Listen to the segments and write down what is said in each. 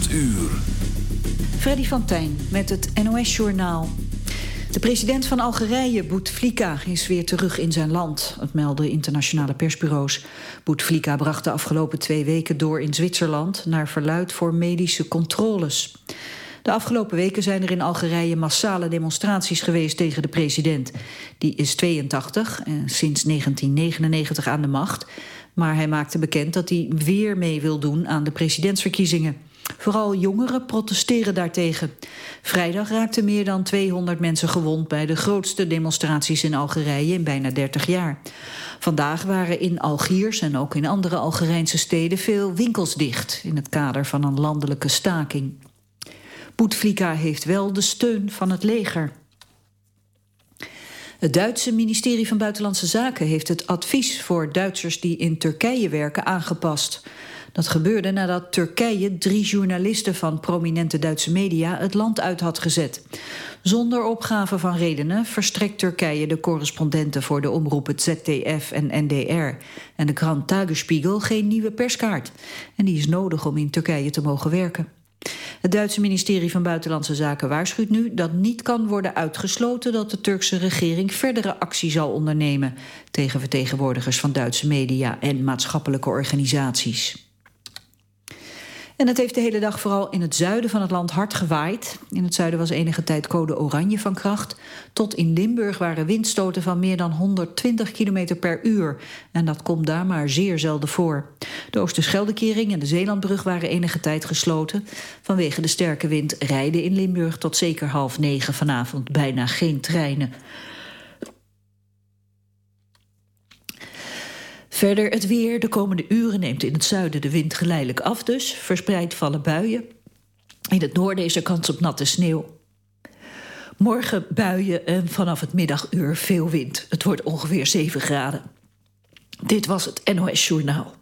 8 uur. Freddy van Tijn met het NOS-journaal. De president van Algerije, Bouteflika, is weer terug in zijn land. Het melden internationale persbureaus. Bouteflika bracht de afgelopen twee weken door in Zwitserland... naar verluid voor medische controles. De afgelopen weken zijn er in Algerije massale demonstraties geweest tegen de president. Die is 82 en sinds 1999 aan de macht. Maar hij maakte bekend dat hij weer mee wil doen aan de presidentsverkiezingen. Vooral jongeren protesteren daartegen. Vrijdag raakten meer dan 200 mensen gewond bij de grootste demonstraties in Algerije in bijna 30 jaar. Vandaag waren in Algiers en ook in andere Algerijnse steden veel winkels dicht in het kader van een landelijke staking. Bouteflika heeft wel de steun van het leger. Het Duitse ministerie van Buitenlandse Zaken heeft het advies voor Duitsers die in Turkije werken aangepast. Dat gebeurde nadat Turkije drie journalisten van prominente Duitse media het land uit had gezet. Zonder opgave van redenen verstrekt Turkije de correspondenten voor de omroepen ZDF en NDR en de krant Tagesspiegel geen nieuwe perskaart. En die is nodig om in Turkije te mogen werken. Het Duitse ministerie van Buitenlandse Zaken waarschuwt nu dat niet kan worden uitgesloten dat de Turkse regering verdere actie zal ondernemen tegen vertegenwoordigers van Duitse media en maatschappelijke organisaties. En het heeft de hele dag vooral in het zuiden van het land hard gewaaid. In het zuiden was enige tijd code oranje van kracht. Tot in Limburg waren windstoten van meer dan 120 km per uur. En dat komt daar maar zeer zelden voor. De Oosterscheldekering en de Zeelandbrug waren enige tijd gesloten. Vanwege de sterke wind rijden in Limburg tot zeker half negen vanavond bijna geen treinen. Verder het weer. De komende uren neemt in het zuiden de wind geleidelijk af dus. Verspreid vallen buien. In het noorden is er kans op natte sneeuw. Morgen buien en vanaf het middaguur veel wind. Het wordt ongeveer 7 graden. Dit was het NOS Journaal.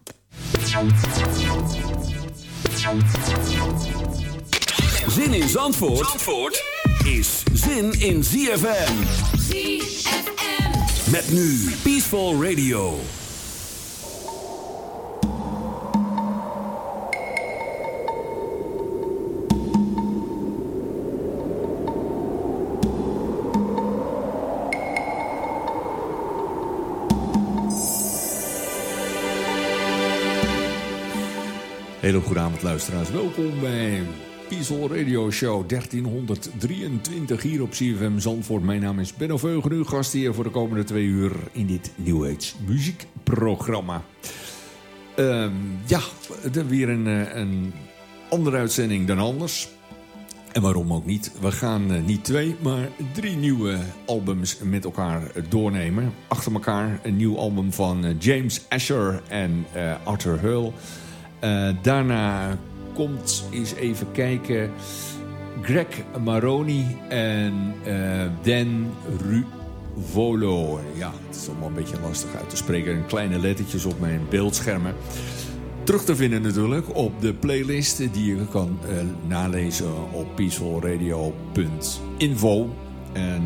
Zin in Zandvoort, Zandvoort is zin in ZFM. ZFM. Met nu Peaceful Radio. Hele goede avond luisteraars. Welkom bij Piesel Radio Show 1323 hier op CFM Zandvoort. Mijn naam is Benno Veugen, uw gast hier voor de komende twee uur in dit New Age muziekprogramma. Um, ja, weer een, eh, een andere uitzending dan anders. En waarom ook niet? We gaan uh, niet twee, maar drie nieuwe albums met elkaar doornemen. Achter elkaar een nieuw album van uh, James Asher en Arthur Hull... Uh, daarna komt eens even kijken... Greg Maroni en uh, Dan Ruvolo. Ja, het is allemaal een beetje lastig uit te spreken. Kleine lettertjes op mijn beeldschermen. Terug te vinden natuurlijk op de playlist die je kan uh, nalezen op peacefulradio.info. En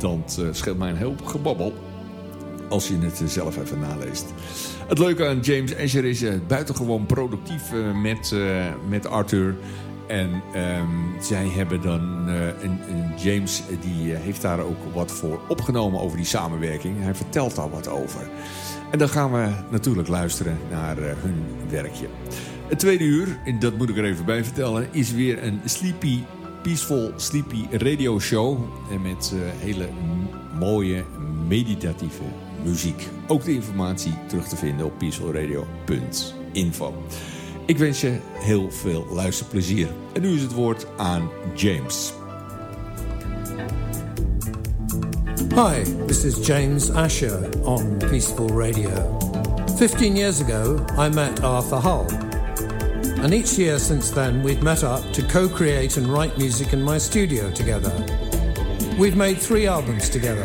dat scheelt mij een heel gebabbel als je het zelf even naleest. Het leuke aan James Asher is uh, buitengewoon productief uh, met, uh, met Arthur. En um, zij hebben dan een, een, James, die heeft daar ook wat voor opgenomen over die samenwerking. Hij vertelt daar wat over. En dan gaan we natuurlijk luisteren naar hun werkje. Het tweede uur, en dat moet ik er even bij vertellen, is weer een sleepy, peaceful, sleepy radio show. Met hele mooie, meditatieve muziek. Ook de informatie terug te vinden op peacefulradio.info. Ik wens je heel veel luisterplezier. En nu is het woord aan James. Hi, this is James Asher on Peaceful Radio. Fifteen years ago, I met Arthur Hull. And each year since then, we've met up to co create and write music in my studio together. We've made three albums together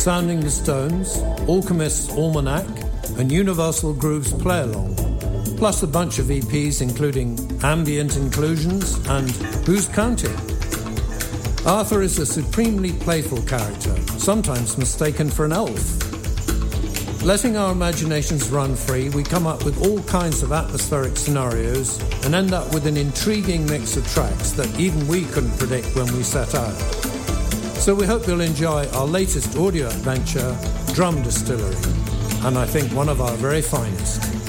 Sounding the Stones, Alchemist's Almanac, and Universal Groove's Play Along, plus a bunch of EPs including Ambient Inclusions and Who's Counting? Arthur is a supremely playful character, sometimes mistaken for an elf. Letting our imaginations run free, we come up with all kinds of atmospheric scenarios and end up with an intriguing mix of tracks that even we couldn't predict when we set out. So we hope you'll enjoy our latest audio adventure, Drum Distillery, and I think one of our very finest.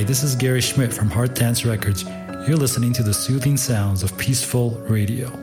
Hi, this is Gary Schmidt from Heart Dance Records. You're listening to the soothing sounds of peaceful radio.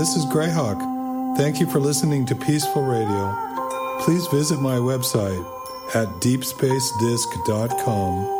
This is Greyhawk. Thank you for listening to Peaceful Radio. Please visit my website at deepspacedisc.com.